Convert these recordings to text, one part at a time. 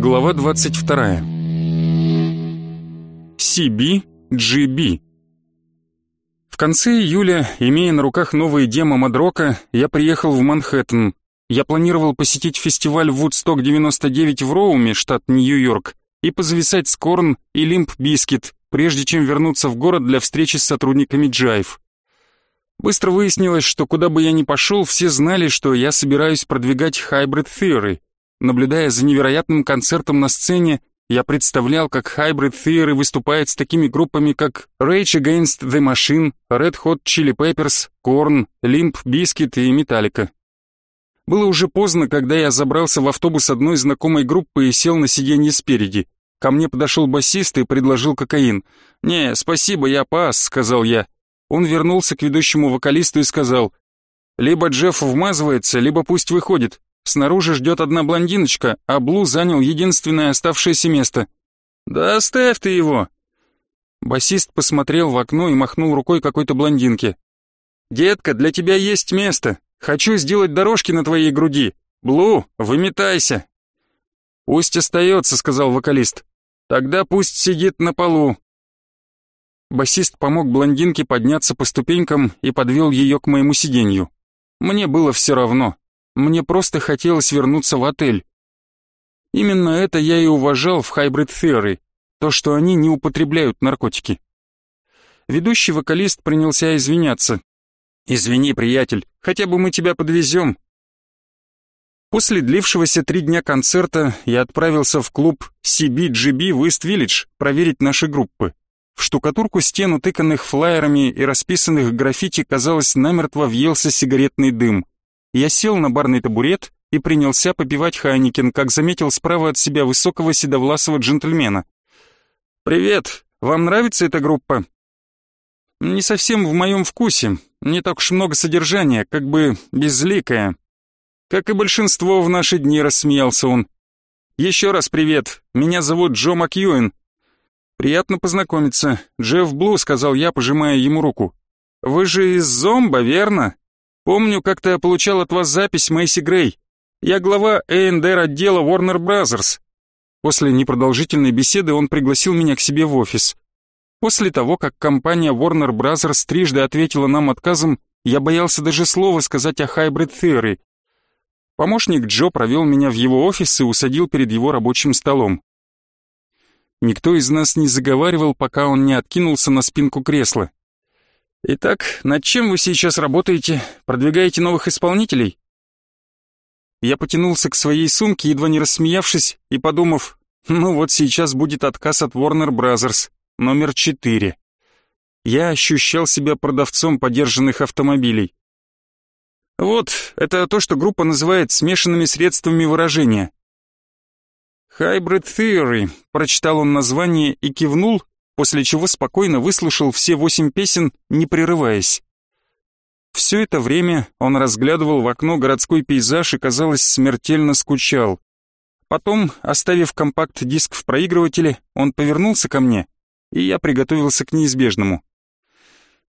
Глава 22. CBGB. В конце июля, имея на руках новые демо Мадрока, я приехал в Манхэттен. Я планировал посетить фестиваль Woodstock 99 в Роуме, штат Нью-Йорк, и позависать с Korn и Limp Bizkit, прежде чем вернуться в город для встречи с сотрудниками Jive. Быстро выяснилось, что куда бы я ни пошел, все знали, что я собираюсь продвигать Hybrid Theory. Наблюдая за невероятным концертом на сцене, я представлял, как Hybrid Theory выступает с такими группами, как Rage Against the Machine, Red Hot Chili Peppers, Korn, Limp Bizkit и Metallica. Было уже поздно, когда я забрался в автобус одной знакомой группы и сел на сиденье спереди. Ко мне подошел басист и предложил кокаин. «Не, спасибо, я пас», — сказал я. Он вернулся к ведущему вокалисту и сказал, «Либо Джефф вмазывается, либо пусть выходит. Снаружи ждет одна блондиночка, а Блу занял единственное оставшееся место. «Да оставь ты его!» Басист посмотрел в окно и махнул рукой какой-то блондинке. «Детка, для тебя есть место. Хочу сделать дорожки на твоей груди. Блу, выметайся!» «Пусть остается», — сказал вокалист. «Тогда пусть сидит на полу». Басист помог блондинке подняться по ступенькам и подвел ее к моему сиденью. Мне было все равно. Мне просто хотелось вернуться в отель. Именно это я и уважал в Hybrid Theory, то, что они не употребляют наркотики. Ведущий вокалист принялся извиняться. «Извини, приятель, хотя бы мы тебя подвезем». После длившегося три дня концерта я отправился в клуб CBGB в Ист-Виллидж проверить наши группы. В штукатурку стен, утыканных флаерами и расписанных граффити, казалось, намертво въелся сигаретный дым. Я сел на барный табурет и принялся попивать Хайникен, как заметил справа от себя высокого седовласого джентльмена. «Привет! Вам нравится эта группа?» «Не совсем в моем вкусе. Не так уж много содержания, как бы безликое». «Как и большинство в наши дни», — рассмеялся он. «Еще раз привет. Меня зовут Джо Макьюин». «Приятно познакомиться. Джефф Блу», — сказал я, пожимая ему руку. «Вы же из Зомба, верно?» Помню, как-то я получал от вас запись Мэйси Грей. Я глава A&R отдела Warner Brothers. После непродолжительной беседы он пригласил меня к себе в офис. После того, как компания Warner Brothers трижды ответила нам отказом, я боялся даже слова сказать о Hybrid Theory. Помощник Джо провел меня в его офис и усадил перед его рабочим столом. Никто из нас не заговаривал, пока он не откинулся на спинку кресла. Итак, над чем вы сейчас работаете? Продвигаете новых исполнителей? Я потянулся к своей сумке, едва не рассмеявшись, и подумав, ну вот сейчас будет отказ от Warner Brothers, номер четыре. Я ощущал себя продавцом подержанных автомобилей. Вот, это то, что группа называет смешанными средствами выражения. Hybrid Theory, прочитал он название и кивнул, после чего спокойно выслушал все восемь песен, не прерываясь. Все это время он разглядывал в окно городской пейзаж и, казалось, смертельно скучал. Потом, оставив компакт-диск в проигрывателе, он повернулся ко мне, и я приготовился к неизбежному.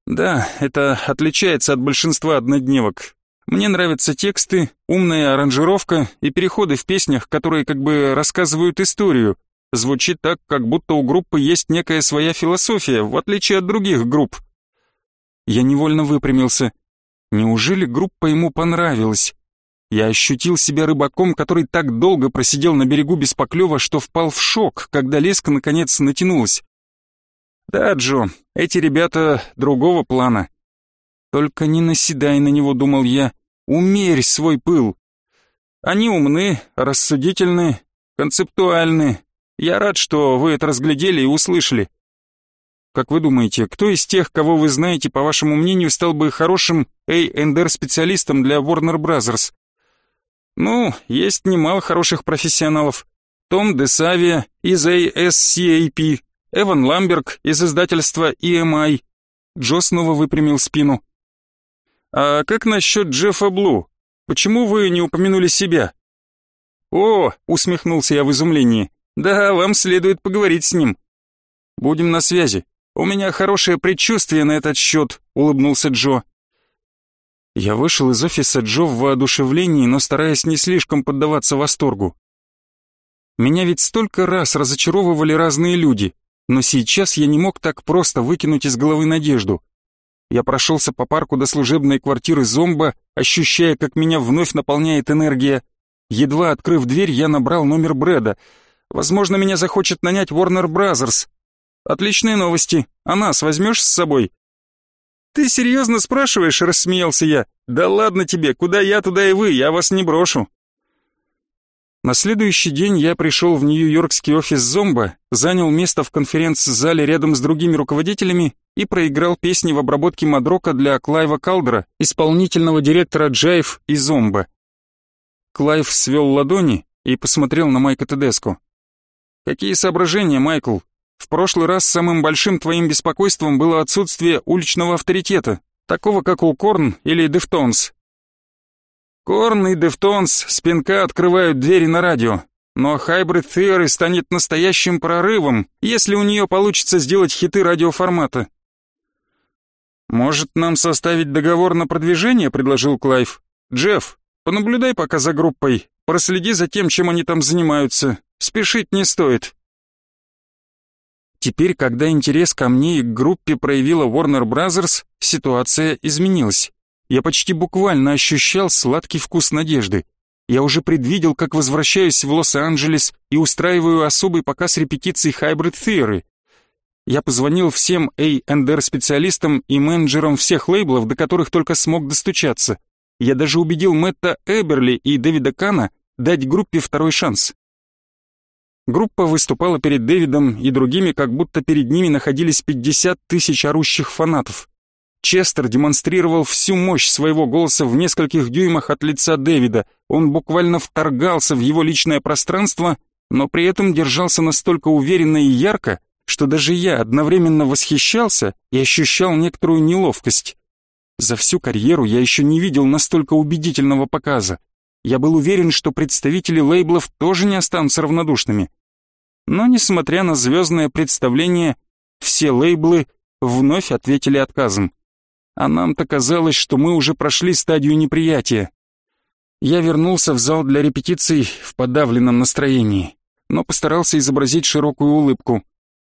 Да, это отличается от большинства однодневок. Мне нравятся тексты, умная аранжировка и переходы в песнях, которые как бы рассказывают историю, Звучит так, как будто у группы есть некая своя философия, в отличие от других групп. Я невольно выпрямился. Неужели группа ему понравилась? Я ощутил себя рыбаком, который так долго просидел на берегу без поклёва, что впал в шок, когда леска наконец натянулась. Да, Джо, эти ребята другого плана. Только не наседай на него, думал я, умерь свой пыл. Они умны, рассудительны, концептуальны, я рад, что вы это разглядели и услышали. Как вы думаете, кто из тех, кого вы знаете, по вашему мнению, стал бы хорошим A&R-специалистом для Warner Brothers? Ну, есть немало хороших профессионалов. Том Десавия из ASCAP, Эван Ламберг из издательства EMI. Джо снова выпрямил спину. «А как насчет Джеффа Блу? Почему вы не упомянули себя?» «О!» — усмехнулся я в изумлении. Да, вам следует поговорить с ним. Будем на связи. У меня хорошее предчувствие на этот счет, улыбнулся Джо. Я вышел из офиса Джо в воодушевлении, но стараясь не слишком поддаваться восторгу. Меня ведь столько раз разочаровывали разные люди, но сейчас я не мог так просто выкинуть из головы надежду. Я прошелся по парку до служебной квартиры зомба, ощущая, как меня вновь наполняет энергия. Едва открыв дверь, я набрал номер Брэда. Возможно, меня захочет нанять Warner Brothers. Отличные новости. А нас возьмешь с собой? Ты серьезно спрашиваешь, рассмеялся я. Да ладно тебе, куда я, туда и вы, я вас не брошу. На следующий день я пришел в нью-йоркский офис Zomba, занял место в конференц-зале рядом с другими руководителями и проиграл песни в обработке Мадрока для Клайва Калдера, исполнительного директора Jive и Zomba. Клайв свел ладони и посмотрел на Майка Тедеску. «Какие соображения, Майкл? В прошлый раз самым большим твоим беспокойством было отсутствие уличного авторитета, такого как у Korn или Deftones. Korn и Deftones открывают двери на радио, но Hybrid Theory станет настоящим прорывом, если у нее получится сделать хиты радиоформата. «Может, нам составить договор на продвижение?» — предложил Клайв. «Джефф, понаблюдай пока за группой, проследи за тем, чем они там занимаются. Спешить не стоит». Теперь, когда интерес ко мне и к группе проявила Warner Brothers, ситуация изменилась. Я почти буквально ощущал сладкий вкус надежды. Я уже предвидел, как возвращаюсь в Лос-Анджелес и устраиваю особый показ репетиций Hybrid Theory. Я позвонил всем A&R специалистам и менеджерам всех лейблов, до которых только смог достучаться. Я даже убедил Мэтта Эберли и Дэвида Кана дать группе второй шанс. Группа выступала перед Дэвидом и другими, как будто перед ними находились 50 тысяч орущих фанатов. Честер демонстрировал всю мощь своего голоса в нескольких дюймах от лица Дэвида. Он буквально вторгался в его личное пространство, но при этом держался настолько уверенно и ярко, что даже я одновременно восхищался и ощущал некоторую неловкость. За всю карьеру я еще не видел настолько убедительного показа. Я был уверен, что представители лейблов тоже не останутся равнодушными. Но, несмотря на звездное представление, все лейблы вновь ответили отказом. А нам-то казалось, что мы уже прошли стадию неприятия. Я вернулся в зал для репетиций в подавленном настроении, но постарался изобразить широкую улыбку.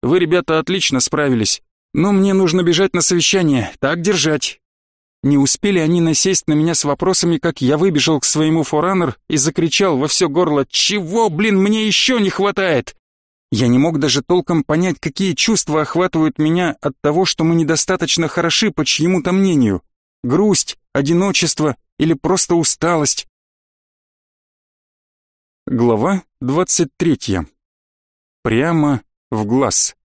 Вы, ребята, отлично справились. Но мне нужно бежать на совещание, так держать. Не успели они насесть на меня с вопросами, как я выбежал к своему форанер и закричал во все горло «Чего, блин, мне еще не хватает?» Я не мог даже толком понять, какие чувства охватывают меня от того, что мы недостаточно хороши по чьему-то мнению. Грусть, одиночество или просто усталость. Глава двадцать третья. Прямо в глаз.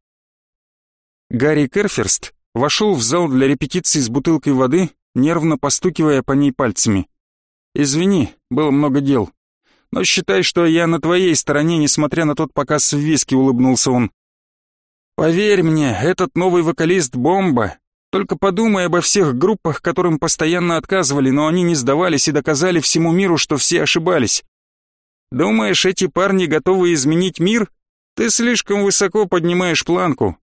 Гарри Керферст вошел в зал для репетиции с бутылкой воды, нервно постукивая по ней пальцами. «Извини, было много дел. Но считай, что я на твоей стороне, несмотря на тот показ в виски», — улыбнулся он. «Поверь мне, этот новый вокалист — бомба. Только подумай обо всех группах, которым постоянно отказывали, но они не сдавались и доказали всему миру, что все ошибались. Думаешь, эти парни готовы изменить мир? Ты слишком высоко поднимаешь планку.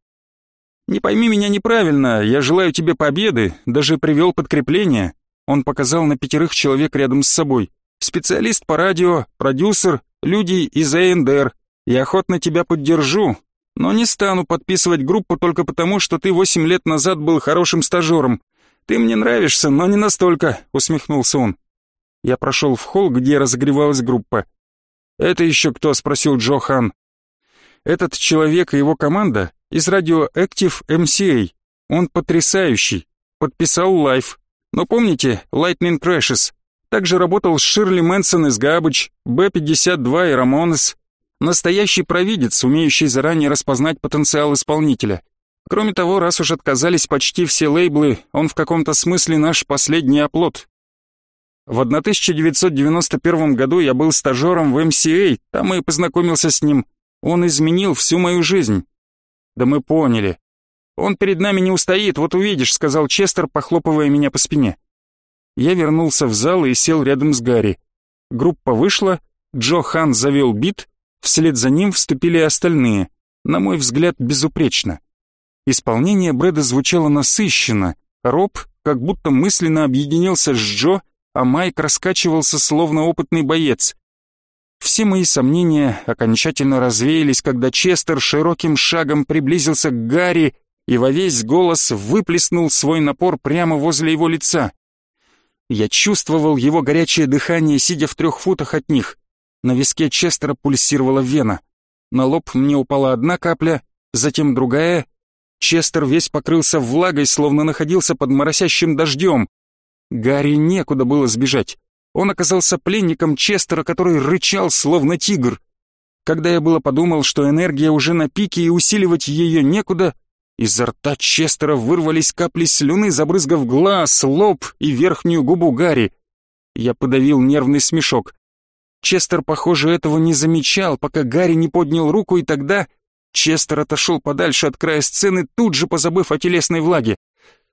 Не пойми меня неправильно, я желаю тебе победы, даже привел подкрепление. Он показал на пятерых человек рядом с собой. Специалист по радио, продюсер, люди из АНДР. Я охотно тебя поддержу, но не стану подписывать группу только потому, что ты восемь лет назад был хорошим стажером. Ты мне нравишься, но не настолько, усмехнулся он. Я прошел в холл, где разогревалась группа. «Это еще кто?» — спросил Джо Хан. Этот человек и его команда из Radioactive MCA. Он потрясающий. Подписал лайф. Но помните, Lightning Crashes. Также работал с Ширли Мэнсон из Габыч, Б-52 и Рамонес. Настоящий провидец, умеющий заранее распознать потенциал исполнителя. Кроме того, раз уж отказались почти все лейблы, он в каком-то смысле наш последний оплот. В 1991 году я был стажером в MCA, там и познакомился с ним. Он изменил всю мою жизнь. Да мы поняли. Он перед нами не устоит, вот увидишь, сказал Честер, похлопывая меня по спине. Я вернулся в зал и сел рядом с Гарри. Группа вышла, Джо Хан завел бит, вслед за ним вступили остальные, на мой взгляд, безупречно. Исполнение Брэда звучало насыщенно, Роб как будто мысленно объединился с Джо, а Майк раскачивался словно опытный боец. Все мои сомнения окончательно развеялись, когда Честер широким шагом приблизился к Гарри и во весь голос выплеснул свой напор прямо возле его лица. Я чувствовал его горячее дыхание, сидя в трех футах от них. На виске Честера пульсировала вена. На лоб мне упала одна капля, затем другая. Честер весь покрылся влагой, словно находился под моросящим дождем. Гарри некуда было сбежать. Он оказался пленником Честера, который рычал, словно тигр. Когда я было подумал, что энергия уже на пике и усиливать ее некуда, изо рта Честера вырвались капли слюны, забрызгав глаз, лоб и верхнюю губу Гарри. Я подавил нервный смешок. Честер, похоже, этого не замечал, пока Гарри не поднял руку, и тогда Честер отошел подальше от края сцены, тут же позабыв о телесной влаге.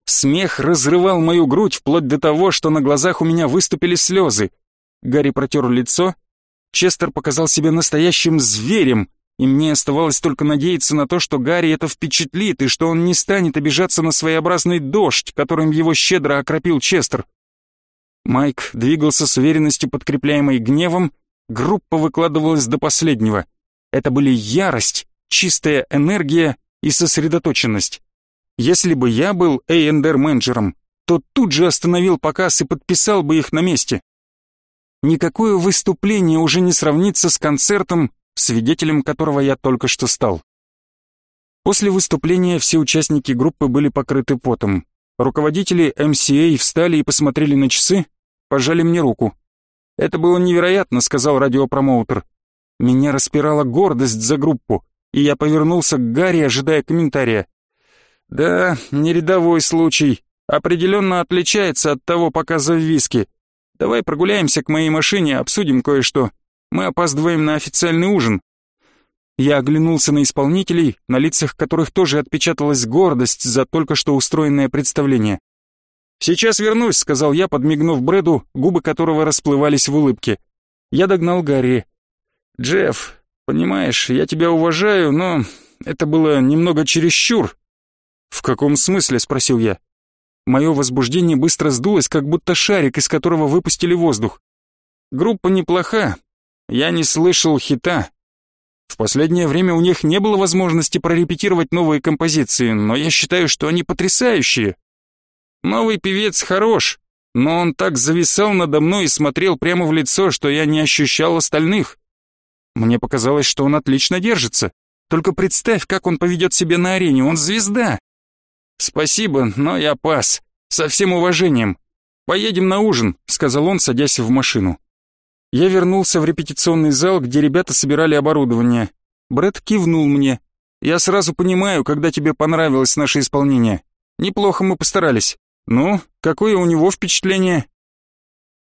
Смех разрывал мою грудь вплоть до того, что на глазах у меня выступили слезы. Гарри протер лицо. Честер показал себя настоящим зверем, и мне оставалось только надеяться на то, что Гарри это впечатлит, и что он не станет обижаться на своеобразный дождь, которым его щедро окропил Честер. Майк двигался с уверенностью, подкрепляемой гневом, группа выкладывалась до последнего. Это были ярость, чистая энергия и сосредоточенность. Если бы я был A&R-менеджером, то тут же остановил показ и подписал бы их на месте. Никакое выступление уже не сравнится с концертом, свидетелем которого я только что стал. После выступления все участники группы были покрыты потом. Руководители MCA встали и посмотрели на часы, пожали мне руку. «Это было невероятно», — сказал радиопромоутер. Меня распирала гордость за группу, и я повернулся к Гарри, ожидая комментария. Да, не рядовой случай. Определенно отличается от того показа в виски. Давай прогуляемся к моей машине, обсудим кое-что. Мы опаздываем на официальный ужин. Я оглянулся на исполнителей, на лицах которых тоже отпечаталась гордость за только что устроенное представление. «Сейчас вернусь», — сказал я, подмигнув Брэду, губы которого расплывались в улыбке. Я догнал Гарри. «Джефф, понимаешь, я тебя уважаю, но это было немного чересчур. «В каком смысле?» — спросил я. Мое возбуждение быстро сдулось, как будто шарик, из которого выпустили воздух. Группа неплоха. Я не слышал хита. В последнее время у них не было возможности прорепетировать новые композиции, но я считаю, что они потрясающие. Новый певец хорош, но он так зависал надо мной и смотрел прямо в лицо, что я не ощущал остальных. Мне показалось, что он отлично держится. Только представь, как он поведет себя на арене, он звезда. «Спасибо, но я пас. Со всем уважением. Поедем на ужин», — сказал он, садясь в машину. Я вернулся в репетиционный зал, где ребята собирали оборудование. Брэд кивнул мне. «Я сразу понимаю, когда тебе понравилось наше исполнение. Неплохо мы постарались. Ну, какое у него впечатление?»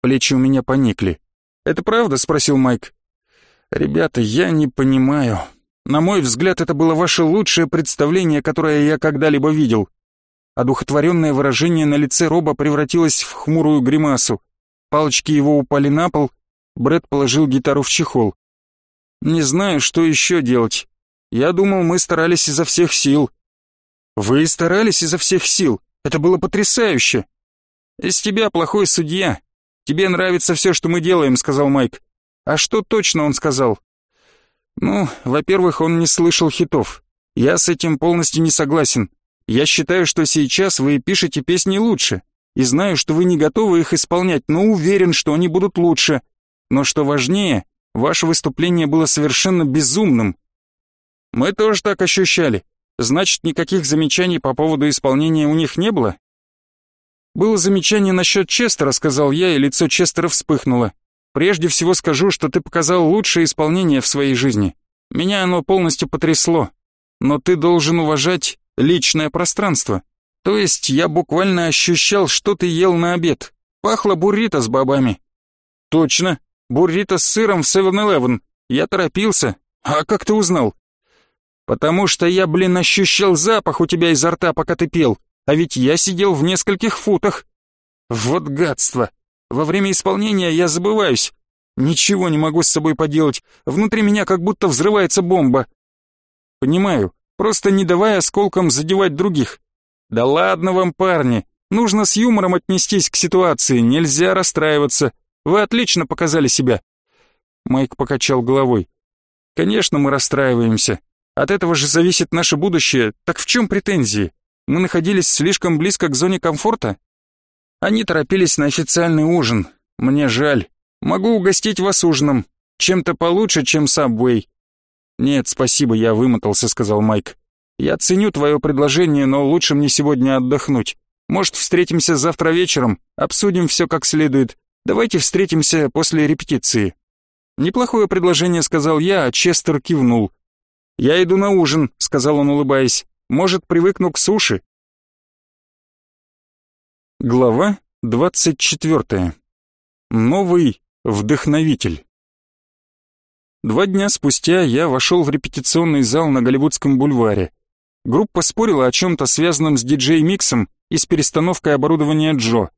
Плечи у меня поникли. «Это правда?» — спросил Майк. «Ребята, я не понимаю. На мой взгляд, это было ваше лучшее представление, которое я когда-либо видел. Одухотворенное выражение на лице Роба превратилось в хмурую гримасу. Палочки его упали на пол, Брэд положил гитару в чехол. «Не знаю, что еще делать. Я думал, мы старались изо всех сил». «Вы старались изо всех сил. Это было потрясающе». «Из тебя плохой судья. Тебе нравится все, что мы делаем», — сказал Майк. «А что точно он сказал?» «Ну, во-первых, он не слышал хитов. Я с этим полностью не согласен. Я считаю, что сейчас вы пишете песни лучше, и знаю, что вы не готовы их исполнять, но уверен, что они будут лучше. Но что важнее, ваше выступление было совершенно безумным. Мы тоже так ощущали. Значит, никаких замечаний по поводу исполнения у них не было? Было замечание насчет Честера, сказал я, и лицо Честера вспыхнуло. Прежде всего скажу, что ты показал лучшее исполнение в своей жизни. Меня оно полностью потрясло. Но ты должен уважать личное пространство. То есть я буквально ощущал, что ты ел на обед. Пахло буррито с бобами. Точно, буррито с сыром в 7-Eleven. Я торопился. А как ты узнал? Потому что я, блин, ощущал запах у тебя изо рта, пока ты пел. А ведь я сидел в нескольких футах. Вот гадство. Во время исполнения я забываюсь. Ничего не могу с собой поделать. Внутри меня как будто взрывается бомба. Понимаю, просто не давая осколкам задевать других. Да ладно вам, парни, нужно с юмором отнестись к ситуации, нельзя расстраиваться. Вы отлично показали себя. Майк покачал головой. Конечно, мы расстраиваемся. От этого же зависит наше будущее. Так в чем претензии? Мы находились слишком близко к зоне комфорта? Они торопились на официальный ужин. Мне жаль. Могу угостить вас ужином. Чем-то получше, чем Subway. Нет, спасибо, я вымотался, сказал Майк. Я ценю твое предложение, но лучше мне сегодня отдохнуть. Может, встретимся завтра вечером, обсудим все как следует. Давайте встретимся после репетиции. Неплохое предложение, сказал я, а Честер кивнул. Я иду на ужин, сказал он, улыбаясь. Может, привыкну к суши. Глава двадцать четвертая. Новый вдохновитель. Два дня спустя я вошел в репетиционный зал на Голливудском бульваре. Группа спорила о чем-то связанном с диджей-миксом и с перестановкой оборудования Джо.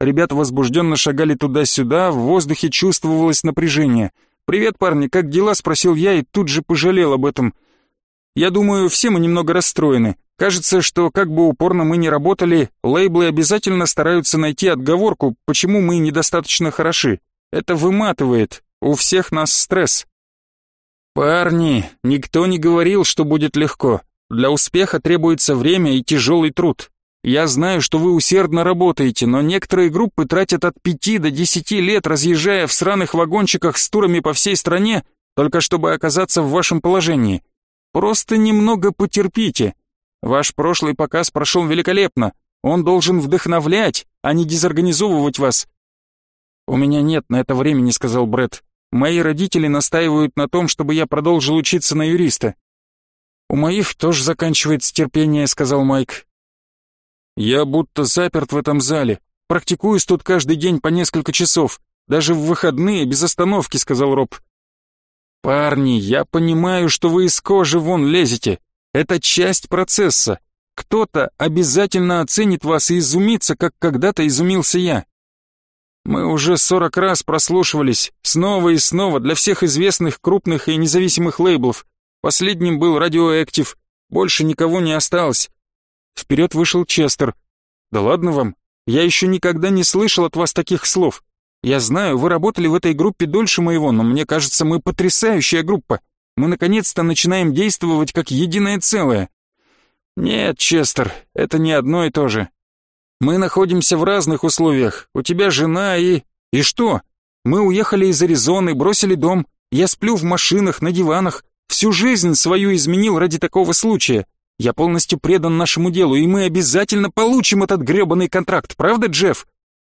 Ребята возбужденно шагали туда-сюда, в воздухе чувствовалось напряжение. «Привет, парни, как дела?» — спросил я и тут же пожалел об этом. «Я думаю, все мы немного расстроены. Кажется, что как бы упорно мы ни работали, лейблы обязательно стараются найти отговорку, почему мы недостаточно хороши. Это выматывает, у всех нас стресс». «Парни, никто не говорил, что будет легко. Для успеха требуется время и тяжелый труд. Я знаю, что вы усердно работаете, но некоторые группы тратят от пяти до десяти лет, разъезжая в сраных вагончиках с турами по всей стране, только чтобы оказаться в вашем положении. Просто немного потерпите. Ваш прошлый показ прошел великолепно. Он должен вдохновлять, а не дезорганизовывать вас. У меня нет на это времени, сказал Бред. Мои родители настаивают на том, чтобы я продолжил учиться на юриста. У моих тоже заканчивается терпение, сказал Майк. Я будто заперт в этом зале. Практикуюсь тут каждый день по несколько часов. Даже в выходные, без остановки», — сказал Роб. «Парни, я понимаю, что вы из кожи вон лезете. Это часть процесса. Кто-то обязательно оценит вас и изумится, как когда-то изумился я. Мы уже сорок раз прослушивались, снова и снова, для всех известных крупных и независимых лейблов. Последним был Radioactive. Больше никого не осталось. Вперед вышел Честер. «Да ладно вам, я еще никогда не слышал от вас таких слов. Я знаю, вы работали в этой группе дольше моего, но мне кажется, мы потрясающая группа. Мы наконец-то начинаем действовать как единое целое». «Нет, Честер, это не одно и то же. Мы находимся в разных условиях. У тебя жена и... И что? Мы уехали из Аризоны, бросили дом. Я сплю в машинах, на диванах. Всю жизнь свою изменил ради такого случая. Я полностью предан нашему делу, и мы обязательно получим этот грёбаный контракт, правда, Джефф?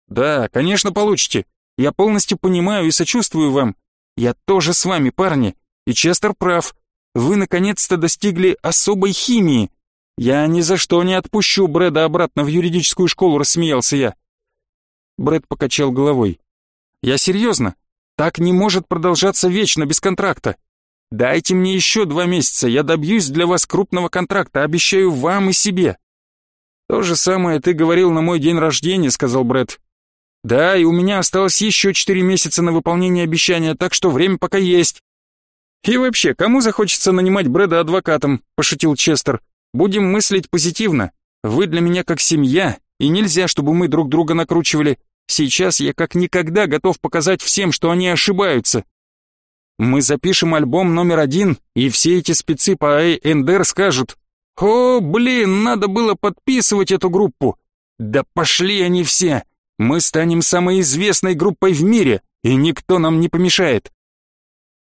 Да, конечно, получите. Я полностью понимаю и сочувствую вам. Я тоже с вами, парни. И Честер прав. Вы наконец-то достигли особой химии. Я ни за что не отпущу Брэда обратно в юридическую школу, рассмеялся я. Брэд покачал головой. Я серьезно. Так не может продолжаться вечно без контракта. Дайте мне еще два месяца, я добьюсь для вас крупного контракта, обещаю вам и себе». «То же самое ты говорил на мой день рождения», — сказал Брэд. «Да, и у меня осталось еще четыре месяца на выполнение обещания, так что время пока есть». «И вообще, кому захочется нанимать Брэда адвокатом?» — пошутил Честер. «Будем мыслить позитивно. Вы для меня как семья, и нельзя, чтобы мы друг друга накручивали. Сейчас я как никогда готов показать всем, что они ошибаются. Мы запишем альбом номер один, и все эти спецы по A&R скажут «О, блин, надо было подписывать эту группу!» «Да пошли они все! Мы станем самой известной группой в мире, и никто нам не помешает!»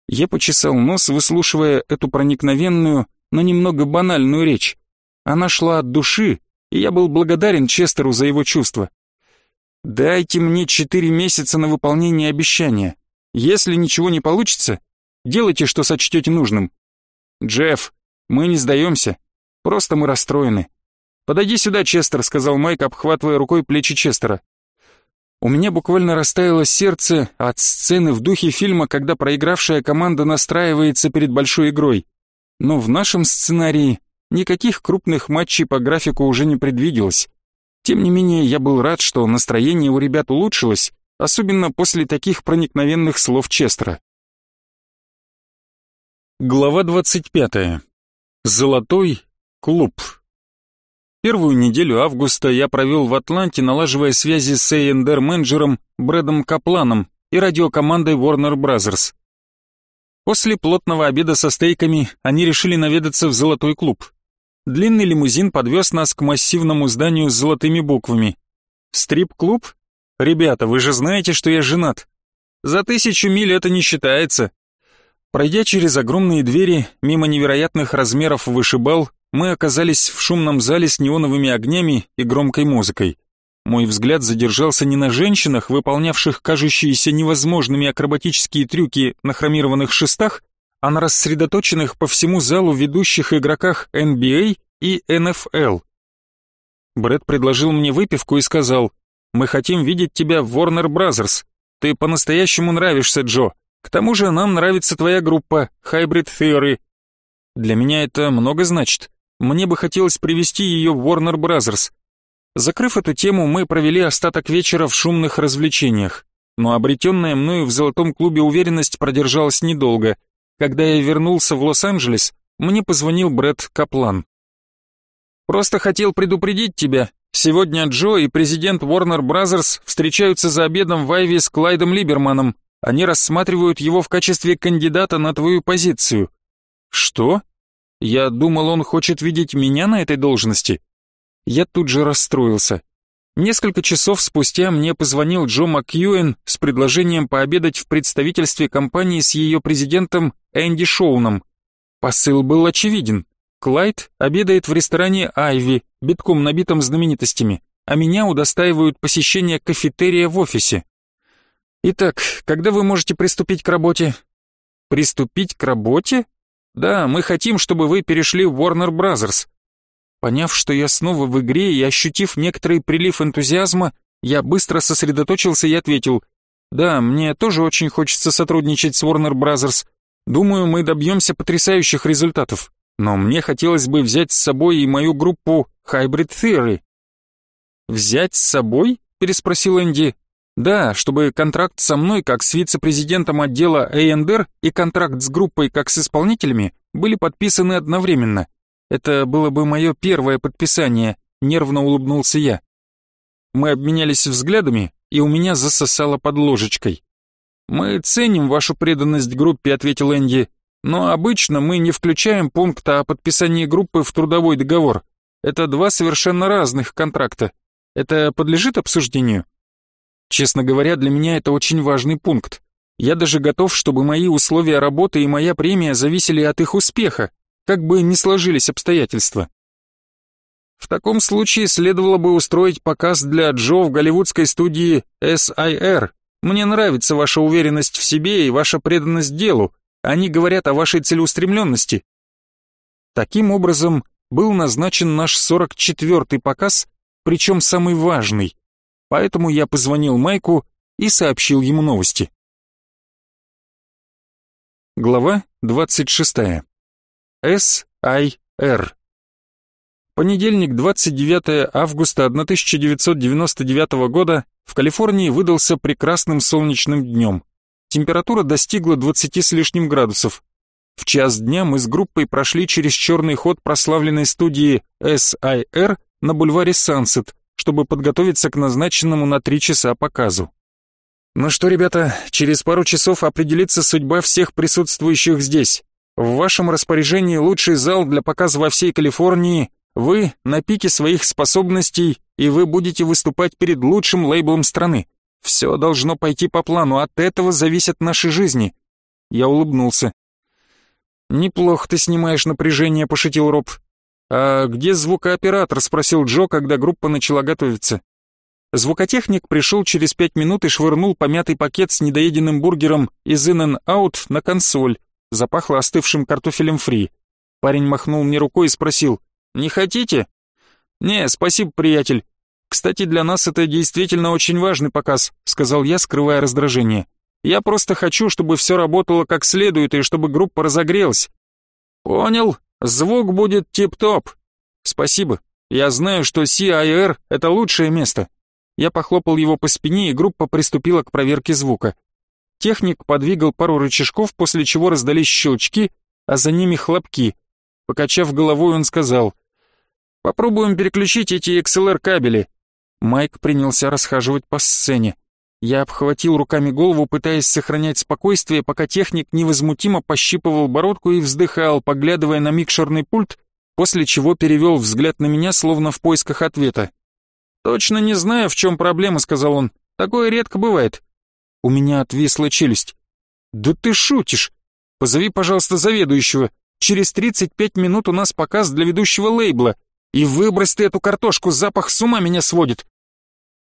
Я почесал нос, выслушивая эту проникновенную, но немного банальную речь. Она шла от души, и я был благодарен Честеру за его чувства. «Дайте мне четыре месяца на выполнение обещания. Если ничего не получится, делайте, что сочтете нужным. Джефф, мы не сдаемся, просто мы расстроены. Подойди сюда, Честер, сказал Майк, обхватывая рукой плечи Честера. У меня буквально растаяло сердце от сцены в духе фильма, когда проигравшая команда настраивается перед большой игрой. Но в нашем сценарии никаких крупных матчей по графику уже не предвиделось. Тем не менее, я был рад, что настроение у ребят улучшилось, особенно после таких проникновенных слов Честера. Глава 25. Золотой клуб. Первую неделю августа я провел в Атланте, налаживая связи с A&R менеджером Брэдом Капланом и радиокомандой Warner Brothers. После плотного обеда со стейками они решили наведаться в золотой клуб. Длинный лимузин подвез нас к массивному зданию с золотыми буквами. Стрип-клуб? Ребята, вы же знаете, что я женат. За тысячу миль это не считается. Пройдя через огромные двери, мимо невероятных размеров вышибал, мы оказались в шумном зале с неоновыми огнями и громкой музыкой. Мой взгляд задержался не на женщинах, выполнявших кажущиеся невозможными акробатические трюки на хромированных шестах, а на рассредоточенных по всему залу ведущих игроках NBA и NFL. Брэд предложил мне выпивку и сказал, «Мы хотим видеть тебя в Warner Brothers. Ты по-настоящему нравишься, Джо. К тому же нам нравится твоя группа Hybrid Theory. Для меня это много значит. Мне бы хотелось привести ее в Warner Brothers. Закрыв эту тему, мы провели остаток вечера в шумных развлечениях. Но обретенная мною в золотом клубе уверенность продержалась недолго. Когда я вернулся в Лос-Анджелес, мне позвонил Брэд Каплан. «Просто хотел предупредить тебя. Сегодня Джо и президент Warner Brothers встречаются за обедом в Айви с Клайдом Либерманом. Они рассматривают его в качестве кандидата на твою позицию». «Что? Я думал, он хочет видеть меня на этой должности?» Я тут же расстроился. Несколько часов спустя мне позвонил Джо Макьюэн с предложением пообедать в представительстве компании с ее президентом Энди Шоуном. Посыл был очевиден. Клайд обедает в ресторане «Айви», битком набитом знаменитостями, а меня удостаивают посещения кафетерия в офисе. Итак, когда вы можете приступить к работе? Приступить к работе? Да, мы хотим, чтобы вы перешли в Warner Brothers. Поняв, что я снова в игре и ощутив некоторый прилив энтузиазма, я быстро сосредоточился и ответил, «Да, мне тоже очень хочется сотрудничать с Warner Brothers. Думаю, мы добьемся потрясающих результатов, но мне хотелось бы взять с собой и мою группу Hybrid Theory». «Взять с собой?» — переспросил Энди. «Да, чтобы контракт со мной, как с вице-президентом отдела A&R, и контракт с группой, как с исполнителями, были подписаны одновременно. Это было бы мое первое подписание, нервно улыбнулся я. Мы обменялись взглядами, и у меня засосало под ложечкой. «Мы ценим вашу преданность группе», — ответил Энди, «но обычно мы не включаем пункта о подписании группы в трудовой договор. Это два совершенно разных контракта. Это подлежит обсуждению?» Честно говоря, для меня это очень важный пункт. Я даже готов, чтобы мои условия работы и моя премия зависели от их успеха, как бы ни сложились обстоятельства. В таком случае следовало бы устроить показ для Джо в голливудской студии SIR. Мне нравится ваша уверенность в себе и ваша преданность делу. Они говорят о вашей целеустремленности. Таким образом, был назначен наш 44-й показ, причем самый важный. Поэтому я позвонил Майку и сообщил ему новости. Глава 26. СИР. Понедельник, 29 августа 1999 года в Калифорнии выдался прекрасным солнечным днем. Температура достигла 20 с лишним градусов. В час дня мы с группой прошли через черный ход прославленной студии SIR на бульваре Сансет, чтобы подготовиться к назначенному на три часа показу. Ну что, ребята, через пару часов определится судьба всех присутствующих здесь. В вашем распоряжении лучший зал для показа во всей Калифорнии. Вы на пике своих способностей, и вы будете выступать перед лучшим лейблом страны. Все должно пойти по плану, от этого зависят наши жизни. Я улыбнулся. «Неплохо ты снимаешь напряжение», — пошутил Роб. «А где звукооператор?» — спросил Джо, когда группа начала готовиться. Звукотехник пришел через пять минут и швырнул помятый пакет с недоеденным бургером из In-N-Out на консоль, Запахло остывшим картофелем фри. Парень махнул мне рукой и спросил, «Не хотите?» «Не, спасибо, приятель. Кстати, для нас это действительно очень важный показ», сказал я, скрывая раздражение. «Я просто хочу, чтобы все работало как следует и чтобы группа разогрелась». «Понял. Звук будет тип-топ». «Спасибо. Я знаю, что CIR — это лучшее место». Я похлопал его по спине, и группа приступила к проверке звука. Техник подвигал пару рычажков, после чего раздались щелчки, а за ними хлопки. Покачав головой, он сказал, «Попробуем переключить эти XLR-кабели». Майк принялся расхаживать по сцене. Я обхватил руками голову, пытаясь сохранять спокойствие, пока техник невозмутимо пощипывал бородку и вздыхал, поглядывая на микшерный пульт, после чего перевел взгляд на меня, словно в поисках ответа. «Точно не знаю, в чем проблема», — сказал он. «Такое редко бывает». У меня отвисла челюсть. «Да ты шутишь! Позови, пожалуйста, заведующего. Через 35 минут у нас показ для ведущего лейбла. И выбрось ты эту картошку, запах с ума меня сводит!»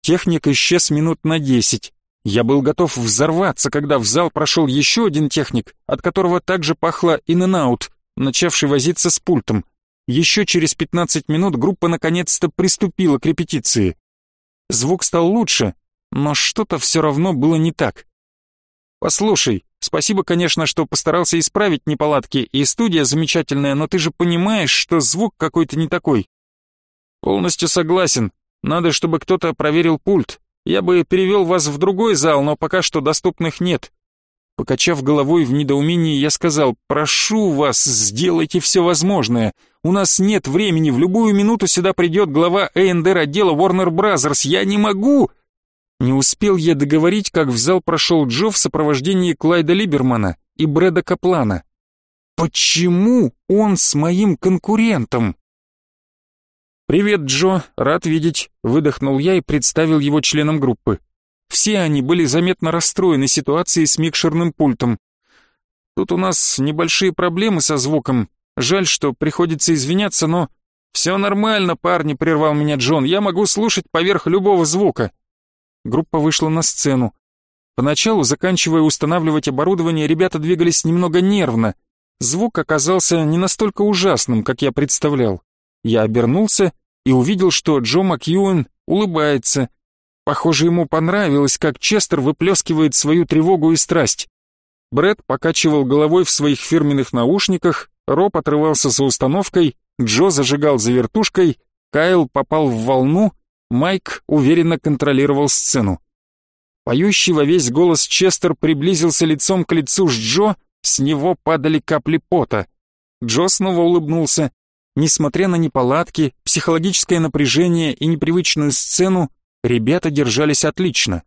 Техник исчез минут на десять. Я был готов взорваться, когда в зал прошел еще один техник, от которого также пахло in-and-out, начавший возиться с пультом. Еще через 15 минут группа наконец-то приступила к репетиции. Звук стал лучше, но что-то все равно было не так. «Послушай, спасибо, конечно, что постарался исправить неполадки, и студия замечательная, но ты же понимаешь, что звук какой-то не такой». «Полностью согласен. Надо, чтобы кто-то проверил пульт. Я бы перевел вас в другой зал, но пока что доступных нет. Покачав головой в недоумении, я сказал, «Прошу вас, сделайте все возможное. У нас нет времени, в любую минуту сюда придет глава A&R отдела Warner Brothers. Я не могу!» Не успел я договорить, как в зал прошел Джо в сопровождении Клайда Либермана и Брэда Каплана. «Почему он с моим конкурентом?» «Привет, Джо, рад видеть», — выдохнул я и представил его членам группы. Все они были заметно расстроены ситуацией с микшерным пультом. Тут у нас небольшие проблемы со звуком. Жаль, что приходится извиняться, но... «Все нормально, парни», — прервал меня Джон. «Я могу слушать поверх любого звука». Группа вышла на сцену. Поначалу, заканчивая устанавливать оборудование, ребята двигались немного нервно. Звук оказался не настолько ужасным, как я представлял. Я обернулся и увидел, что Джо Макьюэн улыбается — Похоже, ему понравилось, как Честер выплескивает свою тревогу и страсть. Брэд покачивал головой в своих фирменных наушниках, Роб отрывался за установкой, Джо зажигал за вертушкой, Кайл попал в волну, Майк уверенно контролировал сцену. Поющий во весь голос Честер приблизился лицом к лицу с Джо, с него падали капли пота. Джо снова улыбнулся. Несмотря на неполадки, психологическое напряжение и непривычную сцену, Ребята держались отлично.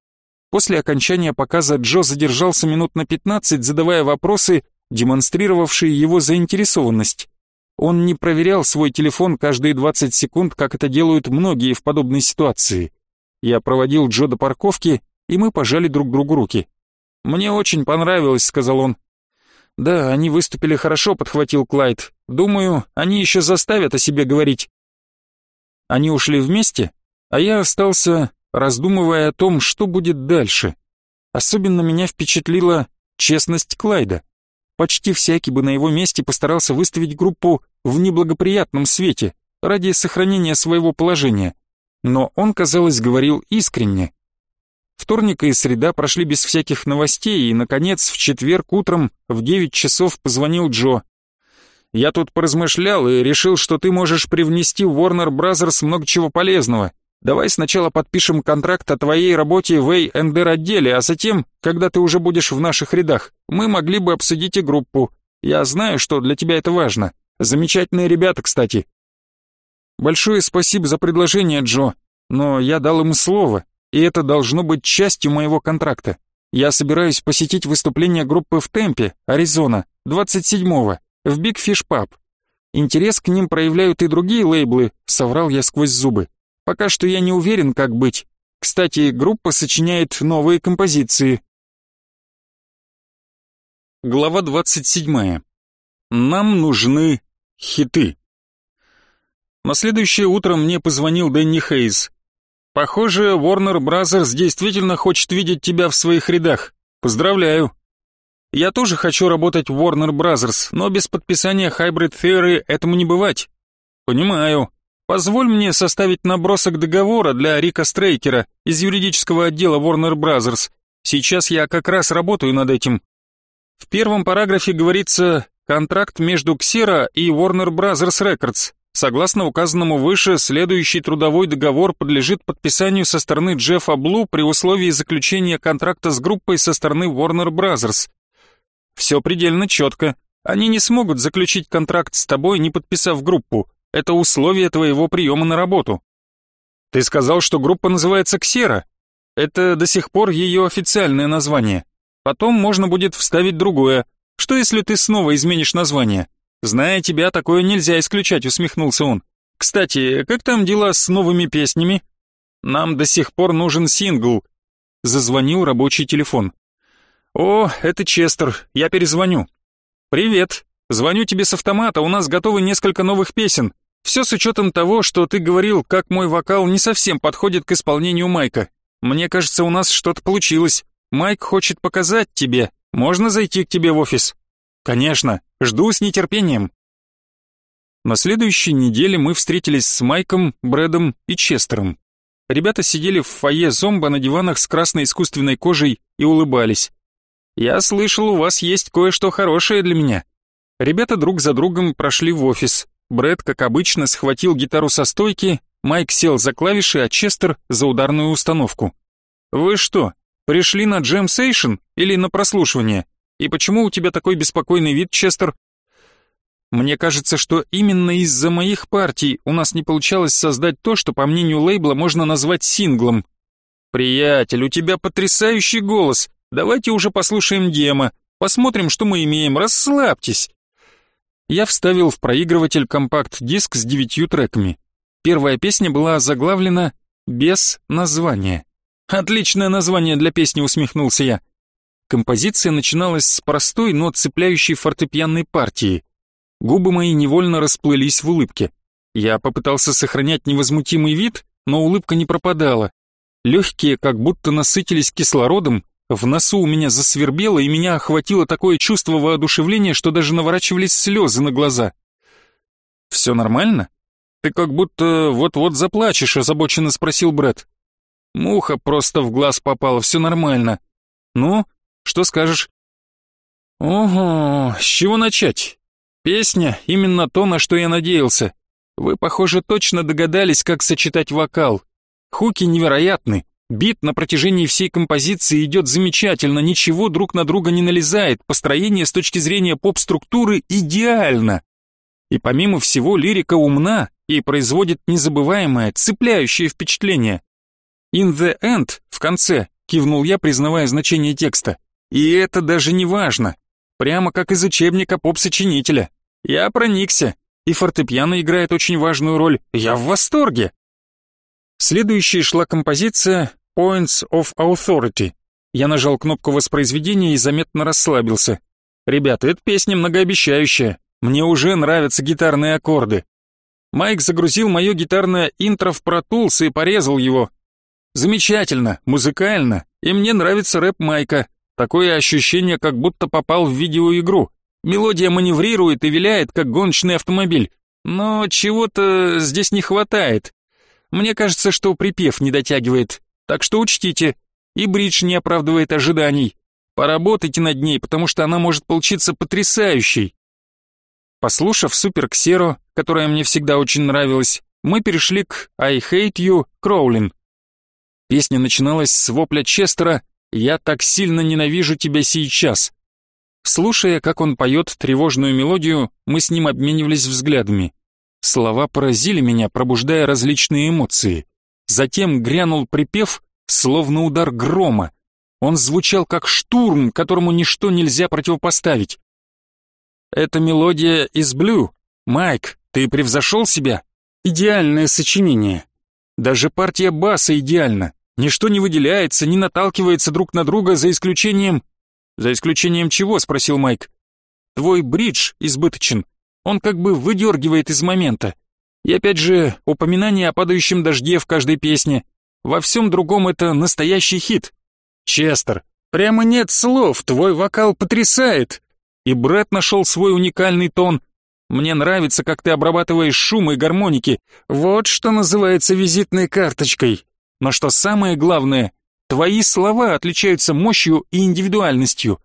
После окончания показа Джо задержался минут на 15, задавая вопросы, демонстрировавшие его заинтересованность. Он не проверял свой телефон каждые 20 секунд, как это делают многие в подобной ситуации. Я проводил Джо до парковки, и мы пожали друг другу руки. «Мне очень понравилось», — сказал он. «Да, они выступили хорошо», — подхватил Клайд. «Думаю, они еще заставят о себе говорить». Они ушли вместе, а я остался, раздумывая о том, что будет дальше. Особенно меня впечатлила честность Клайда. Почти всякий бы на его месте постарался выставить группу в неблагоприятном свете ради сохранения своего положения. Но он, казалось, говорил искренне. Вторник и среда прошли без всяких новостей, и, наконец, в четверг утром в 9 часов позвонил Джо. «Я тут поразмышлял и решил, что ты можешь привнести в Warner Brothers много чего полезного. Давай сначала подпишем контракт о твоей работе в A&R отделе, а затем, когда ты уже будешь в наших рядах, мы могли бы обсудить и группу. Я знаю, что для тебя это важно. Замечательные ребята, кстати. Большое спасибо за предложение, Джо, но я дал им слово, и это должно быть частью моего контракта. Я собираюсь посетить выступление группы в Темпе, Аризона, 27-го, в Big Fish Pub. Интерес к ним проявляют и другие лейблы, соврал я сквозь зубы. Пока что я не уверен, как быть. Кстати, группа сочиняет новые композиции. Глава 27. Нам нужны хиты. На следующее утро мне позвонил Дэнни Хейз. Похоже, Warner Brothers действительно хочет видеть тебя в своих рядах. Поздравляю. Я тоже хочу работать в Warner Brothers, но без подписания Hybrid Theory этому не бывать. Понимаю. Позволь мне составить набросок договора для Рика Стрейкера из юридического отдела Warner Brothers. Сейчас я как раз работаю над этим. В первом параграфе говорится «Контракт между Xero и Warner Brothers Records». Согласно указанному выше, следующий трудовой договор подлежит подписанию со стороны Джеффа Блу при условии заключения контракта с группой со стороны Warner Brothers. Все предельно четко. Они не смогут заключить контракт с тобой, не подписав группу. Это условие твоего приема на работу. Ты сказал, что группа называется Ксера. Это до сих пор ее официальное название. Потом можно будет вставить другое. Что если ты снова изменишь название? Зная тебя, такое нельзя исключать, усмехнулся он. Кстати, как там дела с новыми песнями? Нам до сих пор нужен сингл. Зазвонил рабочий телефон. О, это Честер, я перезвоню. Привет. Звоню тебе с автомата, у нас готовы несколько новых песен. Все с учетом того, что ты говорил, как мой вокал не совсем подходит к исполнению Майка. Мне кажется, у нас что-то получилось. Майк хочет показать тебе. Можно зайти к тебе в офис? Конечно, жду с нетерпением. На следующей неделе мы встретились с Майком, Брэдом и Честером. Ребята сидели в фойе зомба на диванах с красной искусственной кожей и улыбались. «Я слышал, у вас есть кое-что хорошее для меня». Ребята друг за другом прошли в офис. Брэд, как обычно, схватил гитару со стойки, Майк сел за клавиши, а Честер — за ударную установку. «Вы что, Пришли на джем сейшн или на прослушивание? И почему у тебя такой беспокойный вид, Честер? Мне кажется, что именно из-за моих партий у нас не получалось создать то, что, по мнению лейбла, можно назвать синглом. Приятель, у тебя потрясающий голос. Давайте уже послушаем демо. Посмотрим, что мы имеем. Расслабьтесь. Я вставил в проигрыватель компакт-диск с девятью треками. Первая песня была заглавлена «Без названия». Отличное название для песни, усмехнулся я. Композиция начиналась с простой, но цепляющей фортепианной партии. Губы мои невольно расплылись в улыбке. Я попытался сохранять невозмутимый вид, но улыбка не пропадала. Легкие как будто насытились кислородом, в носу у меня засвербело, и меня охватило такое чувство воодушевления, что даже наворачивались слезы на глаза. «Все нормально? Ты как будто вот-вот заплачешь», — озабоченно спросил Брэд. Муха просто в глаз попала, все нормально. Ну, что скажешь? Ого, с чего начать? Песня — именно то, на что я надеялся. Вы, похоже, точно догадались, как сочетать вокал. Хуки невероятны. Бит на протяжении всей композиции идет замечательно, ничего друг на друга не налезает, построение с точки зрения поп-структуры идеально. И помимо всего лирика умна и производит незабываемое, цепляющее впечатление. «In the end» в конце, кивнул я, признавая значение текста. И это даже не важно. Прямо как из учебника поп-сочинителя. Я проникся. И фортепиано играет очень важную роль. Я в восторге. Следующей шла композиция Points of Authority. Я нажал кнопку воспроизведения и заметно расслабился. Ребята, эта песня многообещающая. Мне уже нравятся гитарные аккорды. Майк загрузил мое гитарное интро в Pro Tools и порезал его, Замечательно, музыкально, и мне нравится рэп Майка. Такое ощущение, как будто попал в видеоигру. Мелодия маневрирует и виляет, как гоночный автомобиль. Но чего-то здесь не хватает. Мне кажется, что припев не дотягивает. Так что учтите. И бридж не оправдывает ожиданий. Поработайте над ней, потому что она может получиться потрясающей. Послушав Супер Ксеро, которая мне всегда очень нравилась, мы перешли к I Hate You, Кроулин. Песня начиналась с вопля Честера «Я так сильно ненавижу тебя сейчас». Слушая, как он поет тревожную мелодию, мы с ним обменивались взглядами. Слова поразили меня, пробуждая различные эмоции. Затем грянул припев, словно удар грома. Он звучал как штурм, которому ничто нельзя противопоставить. «Это мелодия из Блю. Майк, ты превзошел себя? Идеальное сочинение. Даже партия баса идеальна. Ничто не выделяется, не наталкивается друг на друга за исключением... За исключением чего, спросил Майк. Твой бридж избыточен. Он как бы выдергивает из момента. И опять же, упоминание о падающем дожде в каждой песне. Во всем другом это настоящий хит. Честер, прямо нет слов, твой вокал потрясает. И Брэд нашел свой уникальный тон. Мне нравится, как ты обрабатываешь шум и гармоники. Вот что называется визитной карточкой. Но что самое главное, твои слова отличаются мощью и индивидуальностью.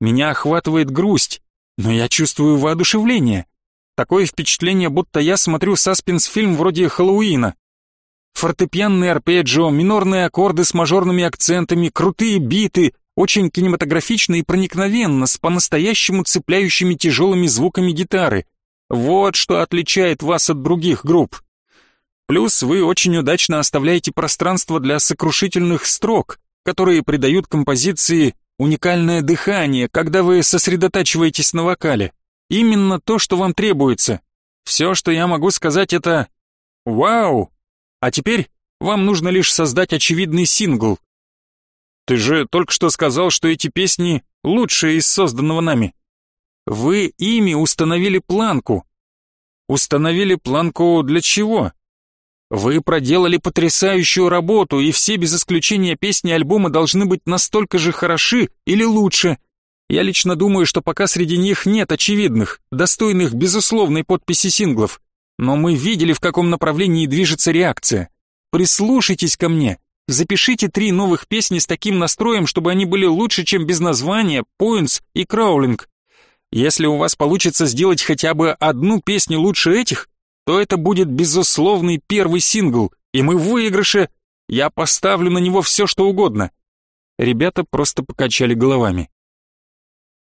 Меня охватывает грусть, но я чувствую воодушевление. Такое впечатление, будто я смотрю саспенс-фильм вроде «Хэллоуина». Фортепианные арпеджио, минорные аккорды с мажорными акцентами, крутые биты, очень кинематографично и проникновенно, с по-настоящему цепляющими тяжелыми звуками гитары. Вот что отличает вас от других групп. Плюс вы очень удачно оставляете пространство для сокрушительных строк, которые придают композиции уникальное дыхание, когда вы сосредотачиваетесь на вокале. Именно то, что вам требуется. Все, что я могу сказать, это «Вау!» А теперь вам нужно лишь создать очевидный сингл. Ты же только что сказал, что эти песни лучшие из созданного нами. Вы ими установили планку. Установили планку для чего? Вы проделали потрясающую работу, и все без исключения песни альбома должны быть настолько же хороши или лучше. Я лично думаю, что пока среди них нет очевидных, достойных безусловной подписи синглов. Но мы видели, в каком направлении движется реакция. Прислушайтесь ко мне. Запишите три новых песни с таким настроем, чтобы они были лучше, чем без названия, поинтс и краулинг. Если у вас получится сделать хотя бы одну песню лучше этих, то это будет безусловный первый сингл, и мы в выигрыше. Я поставлю на него все, что угодно. Ребята просто покачали головами.